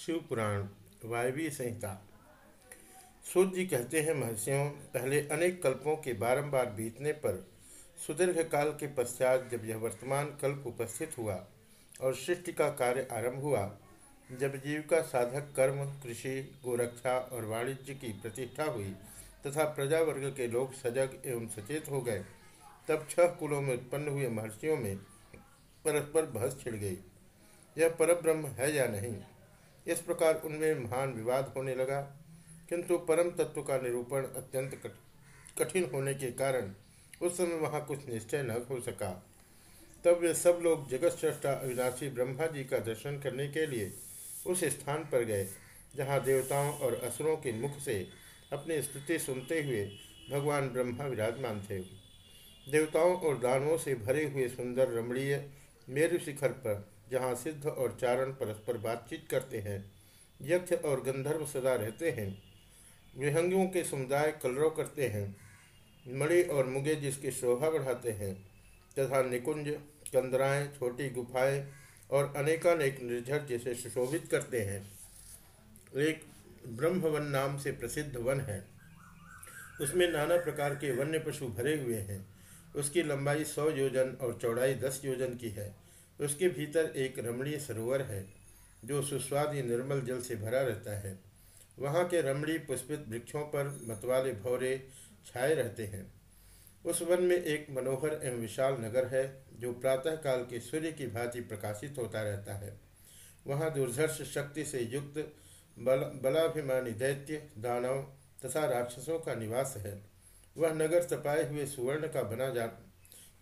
शिव पुराण वायवी संहिता। सूर्य जी कहते हैं, महर्षियों, पहले अनेक कल्पों के बारंबार बीतने पर सुदीर्घ काल के पश्चात जब यह वर्तमान कल्प उपस्थित हुआ और सृष्टि का कार्य आरंभ हुआ, जब जीविका साधक कर्म, कृषि, गोरक्षा और वाणिज्य की प्रतिष्ठा हुई तथा प्रजा वर्ग के लोग सजग एवं सचेत हो गए, तब छह कुलों में उत्पन्न हुए महर्षियों में परस्पर बहस छिड़ गई। यह परब्रह्म है या नहीं? इस प्रकार उनमें महान विवाद होने लगा। किंतु परम तत्व का निरूपण अत्यंत कठिन होने के कारण उस समय वहाँ कुछ निश्चय न हो सका। तब वे सब लोग जगत श्रेष्ठा अविनाशी ब्रह्मा जी का दर्शन करने के लिए उस स्थान पर गए, जहाँ देवताओं और असुरों के मुख से अपनी स्तुति सुनते हुए भगवान ब्रह्मा विराजमान थे। देवताओं और दानवों से भरे हुए सुंदर रमणीय मेरु शिखर पर जहाँ सिद्ध और चारण परस्पर बातचीत करते हैं, यक्ष और गंधर्व सदा रहते हैं। विहंगियों के समुदाय कलरव करते हैं, मणि और मुगे जिसकी शोभा बढ़ाते हैं, तथा निकुंज कंदराएँ छोटी गुफाएँ और अनेकानेक निर्झर जिसे सुशोभित करते हैं। एक ब्रह्मवन नाम से प्रसिद्ध वन है। उसमें नाना प्रकार के वन्य पशु भरे हुए हैं। उसकी लंबाई सौ योजन और चौड़ाई दस योजन की है। उसके भीतर एक रमणीय सरोवर है, जो सुस्वादी निर्मल जल से भरा रहता है। वहाँ के रमणीय पुष्पित वृक्षों पर मतवाले भौरे छाए रहते हैं। उस वन में एक मनोहर एवं विशाल नगर है, जो प्रातःकाल के सूर्य की भांति प्रकाशित होता रहता है। वहाँ दुर्धर्ष शक्ति से युक्त बल, बलाभिमानी दैत्य, दानव तथा राक्षसों का निवास है। वह नगर तपाए हुए सुवर्ण का बना जान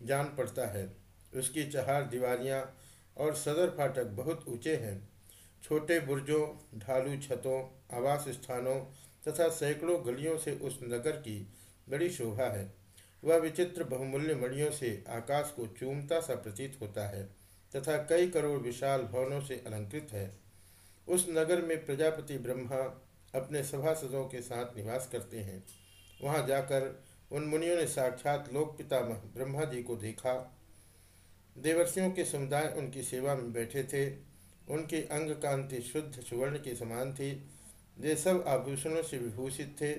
जान पड़ता है। उसकी चहार दीवारियाँ और सदर फाटक बहुत ऊँचे हैं। छोटे बुर्जों, ढालू छतों, आवास स्थानों तथा सैकड़ों गलियों से उस नगर की बड़ी शोभा है। वह विचित्र बहुमूल्य मणियों से आकाश को चूमता सा प्रतीत होता है तथा कई करोड़ विशाल भवनों से अलंकृत है। उस नगर में प्रजापति ब्रह्मा अपने सभासदों के साथ निवास करते हैं। वहाँ जाकर उन मुनियों ने साक्षात लोक पितामह ब्रह्मा जी को देखा देवर्षियों के समुदाय उनकी सेवा में बैठे थे। उनकी अंग कांति शुद्ध सुवर्ण के समान थी। वे सब आभूषणों से विभूषित थे।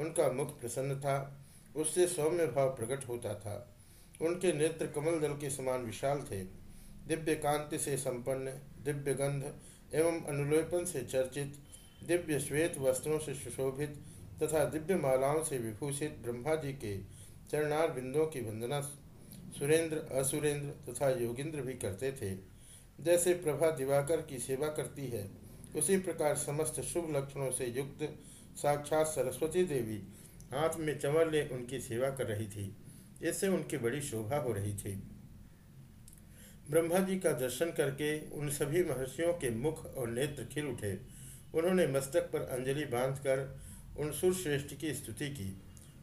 उनका मुख प्रसन्न था। उससे सौम्य भाव प्रकट होता था। उनके नेत्र कमल दल के समान विशाल थे। दिव्य कांति से संपन्न, दिव्य गंध एवं अनुलोपन से चर्चित, दिव्य श्वेत वस्त्रों से सुशोभित तथा दिव्य मालाओं से विभूषित ब्रह्मा जी के चरणार बिंदों की वंदना सुरेंद्र, असुरेंद्र तथा योगिंद्र भी करते थे। जैसे प्रभा दिवाकर की सेवा करती है, उसी प्रकार समस्त शुभ लक्षणों से युक्त साक्षात सरस्वती देवी हाथ में चंवर ले उनकी सेवा कर रही थी। इससे उनकी बड़ी शोभा हो रही थी। ब्रह्मा जी का दर्शन करके उन सभी महर्षियों के मुख और नेत्र खिल उठे। उन्होंने मस्तक पर अंजलि बांधकर उन सुरश्रेष्ठ की स्तुति की।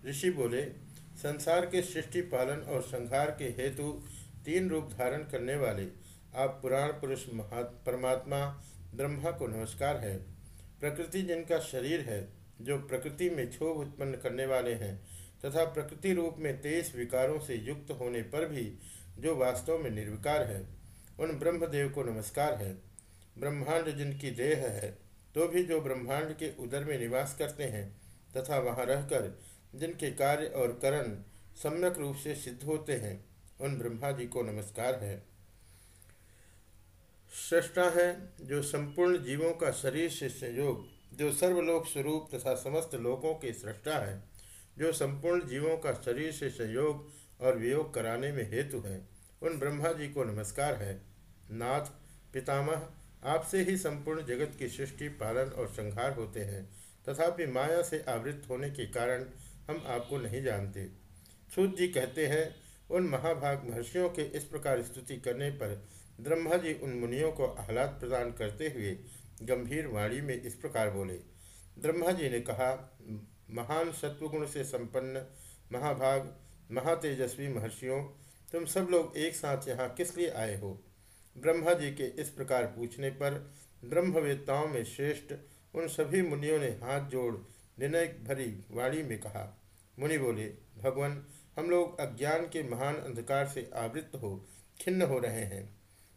ऋषि बोले संसार के सृष्टि पालन और संहार के हेतु तीन रूप धारण करने वाले आप पुराण पुरुष परमात्मा, ब्रह्मा को नमस्कार है। प्रकृति जिनका शरीर है, जो प्रकृति में क्षोभ उत्पन्न करने वाले हैं, तथा प्रकृति रूप में तेईस विकारों से युक्त होने पर भी जो वास्तव में निर्विकार है, उन ब्रह्मदेव को नमस्कार है। ब्रह्मांड जिनकी देह है तो भी जो ब्रह्मांड के उदर में निवास करते हैं, तथा वहाँ रहकर जिनके कार्य और करण सम्यक रूप से सिद्ध होते हैं, उन ब्रह्मा जी को नमस्कार है। सृष्टा है जो संपूर्ण जीवों का शरीर से संयोग जो सर्वलोक स्वरूप तथा समस्त लोकों के सृष्टा है, जो संपूर्ण जीवों का शरीर से संयोग और वियोग कराने में हेतु है, उन ब्रह्मा जी को नमस्कार है। नाथ, पितामह, आपसे ही संपूर्ण जगत की सृष्टि, पालन और संहार होते हैं, तथापि माया से आवृत होने के कारण हम आपको नहीं जानते। सूत जी कहते हैं, उन महाभाग महर्षियों के इस प्रकार स्तुति करने पर ब्रह्मा जी उन मुनियों को आह्लाद प्रदान करते हुए गंभीर वाणी में इस प्रकार बोले। ब्रह्मा जी ने कहा, महान सत्वगुण से संपन्न महाभाग, महातेजस्वी महर्षियों, तुम सब लोग एक साथ यहाँ किस लिए आए हो? ब्रह्मा जी के इस प्रकार पूछने पर ब्रह्मवेत्ताओं में श्रेष्ठ उन सभी मुनियों ने हाथ जोड़ निर्णय भरी वाणी में कहा, मुनि बोले, भगवान, हम लोग अज्ञान के महान अंधकार से आवृत्त हो, खिन्न हो रहे हैं।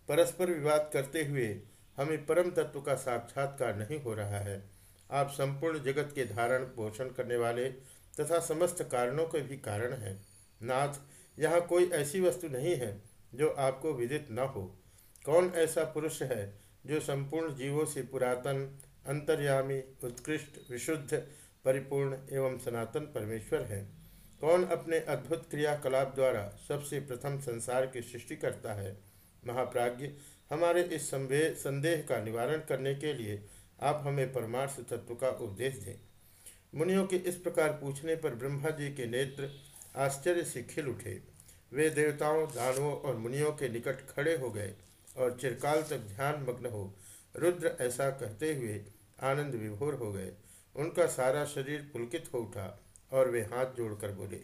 परस्पर विवाद करते हुए हमें परम तत्व का साक्षात्कार नहीं हो रहा है। आप संपूर्ण जगत के धारण पोषण करने वाले तथा समस्त कारणों के भी कारण हैं। नाथ, यहाँ कोई ऐसी वस्तु नहीं है जो आपको विदित न हो। कौन ऐसा पुरुष है जो संपूर्ण जीवों से पुरातन, अंतर्यामी, उत्कृष्ट, विशुद्ध परिपूर्ण एवं सनातन परमेश्वर है। कौन अपने अद्भुत क्रियाकलाप द्वारा सबसे प्रथम संसार की सृष्टि करता है? महाप्राज्य हमारे इस संदेह का निवारण करने के लिए आप हमें परमार्थ तत्व का उपदेश दें। मुनियों के इस प्रकार पूछने पर ब्रह्मा जी के नेत्र आश्चर्य से खिल उठे। वे देवताओं, दानवों और मुनियों के निकट खड़े हो गए और चिरकाल तक ध्यान मग्न हो रुद्र ऐसा कहते हुए आनंद विभोर हो गए। उनका सारा शरीर पुलकित हो उठा और वे हाथ जोड़कर बोले